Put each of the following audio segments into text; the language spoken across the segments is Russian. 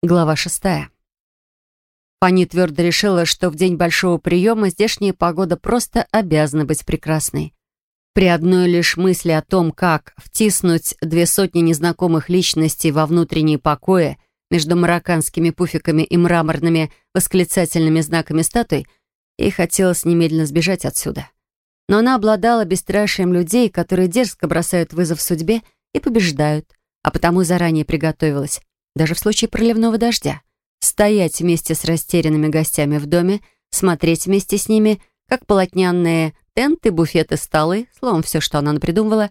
Глава шестая. Фанни твердо решила, что в день большого приема здешняя погода просто обязана быть прекрасной. При одной лишь мысли о том, как втиснуть две сотни незнакомых личностей во внутренние покои между марокканскими пуфиками и мраморными восклицательными знаками статуй, ей хотелось немедленно сбежать отсюда. Но она обладала бесстрашием людей, которые дерзко бросают вызов судьбе и побеждают, а потому заранее приготовилась даже в случае проливного дождя. Стоять вместе с растерянными гостями в доме, смотреть вместе с ними, как полотняные тенты, буфеты, столы, словом, все, что она напридумывала,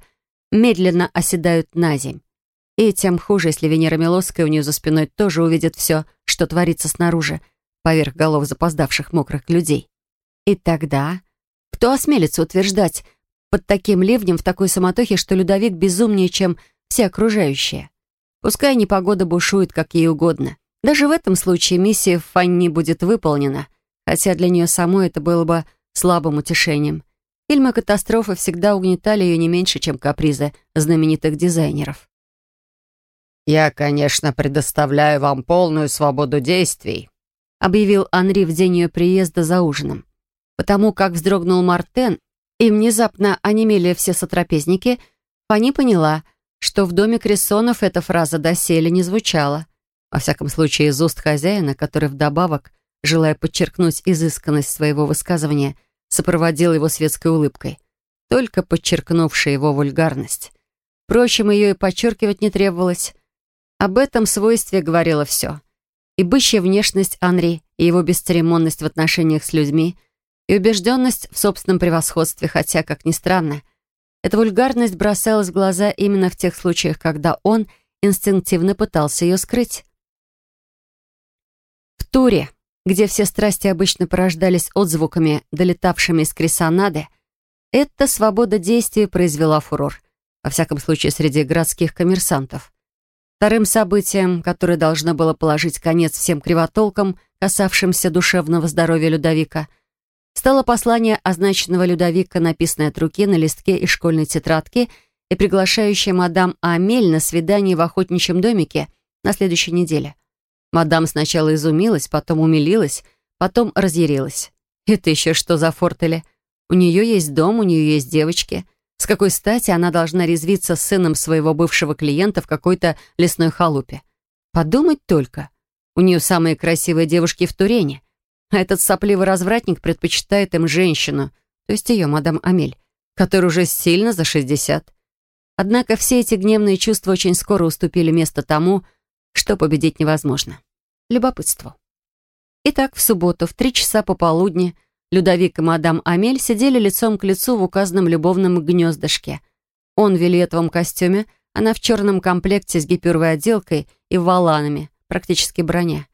медленно оседают на земь. И тем хуже, если Венера Милоская у нее за спиной тоже увидит все, что творится снаружи, поверх голов запоздавших мокрых людей. И тогда кто осмелится утверждать под таким ливнем в такой суматохе, что Людовик безумнее, чем все окружающие? Пускай непогода бушует, как ей угодно. Даже в этом случае миссия Фанни будет выполнена, хотя для нее самой это было бы слабым утешением. Фильмы катастрофы всегда угнетали ее не меньше, чем капризы знаменитых дизайнеров. «Я, конечно, предоставляю вам полную свободу действий», объявил Анри в день ее приезда за ужином. Потому как вздрогнул Мартен, и внезапно онемели все сотрапезники, Фанни поняла — что в доме Крессонов эта фраза доселе не звучала. Во всяком случае, из уст хозяина, который вдобавок, желая подчеркнуть изысканность своего высказывания, сопроводил его светской улыбкой, только подчеркнувшей его вульгарность. Впрочем, ее и подчеркивать не требовалось. Об этом свойстве говорило все. И бычья внешность Анри, и его бесцеремонность в отношениях с людьми, и убежденность в собственном превосходстве, хотя, как ни странно, эта вульгарность бросалась в глаза именно в тех случаях, когда он инстинктивно пытался ее скрыть. В туре, где все страсти обычно порождались отзвуками, долетавшими из крисонады, эта свобода действия произвела фурор, во всяком случае среди городских коммерсантов. Вторым событием, которое должно было положить конец всем кривотолкам, касавшимся душевного здоровья Людовика — стало послание означенного Людовика, написанное от руки на листке из школьной тетрадки и приглашающее мадам Амель на свидание в охотничьем домике на следующей неделе. Мадам сначала изумилась, потом умилилась, потом разъярилась. Это еще что за фортели? У нее есть дом, у нее есть девочки. С какой стати она должна резвиться с сыном своего бывшего клиента в какой-то лесной халупе? Подумать только. У нее самые красивые девушки в Турене. А этот сопливый развратник предпочитает им женщину, то есть ее, мадам Амель, которая уже сильно за 60. Однако все эти гневные чувства очень скоро уступили место тому, что победить невозможно. Любопытству. Итак, в субботу в три часа пополудни Людовик и мадам Амель сидели лицом к лицу в указанном любовном гнездышке. Он в вельветовом костюме, она в черном комплекте с гипюровой отделкой и валанами, практически броня.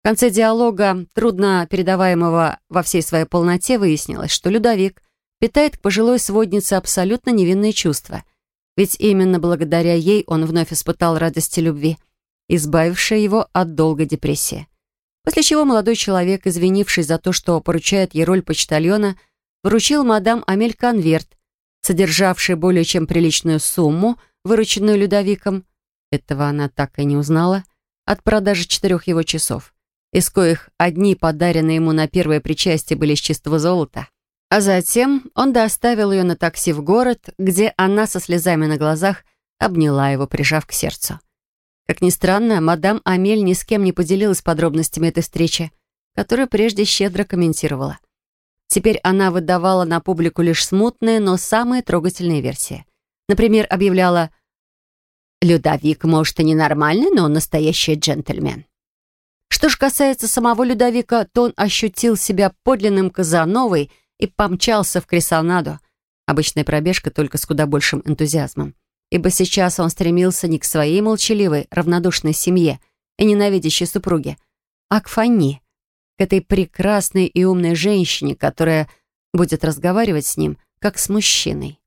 В конце диалога, трудно передаваемого во всей своей полноте, выяснилось, что Людовик питает к пожилой своднице абсолютно невинные чувства. Ведь именно благодаря ей он вновь испытал радости любви, избавившая его от долгой депрессии. После чего молодой человек, извинившись за то, что поручает ей роль почтальона, вручил мадам Амель конверт, содержавший более чем приличную сумму, вырученную Людовиком, этого она так и не узнала, от продажи четырех его часов из коих одни, подаренные ему на первое причастие, были из чистого золота. А затем он доставил ее на такси в город, где она со слезами на глазах обняла его, прижав к сердцу. Как ни странно, мадам Амель ни с кем не поделилась подробностями этой встречи, которую прежде щедро комментировала. Теперь она выдавала на публику лишь смутные, но самые трогательные версии. Например, объявляла «Людовик, может, и ненормальный, но он настоящий джентльмен». Что ж касается самого Людовика, то он ощутил себя подлинным Казановой и помчался в Крисонаду. Обычная пробежка, только с куда большим энтузиазмом. Ибо сейчас он стремился не к своей молчаливой, равнодушной семье и ненавидящей супруге, а к Фанни, к этой прекрасной и умной женщине, которая будет разговаривать с ним, как с мужчиной.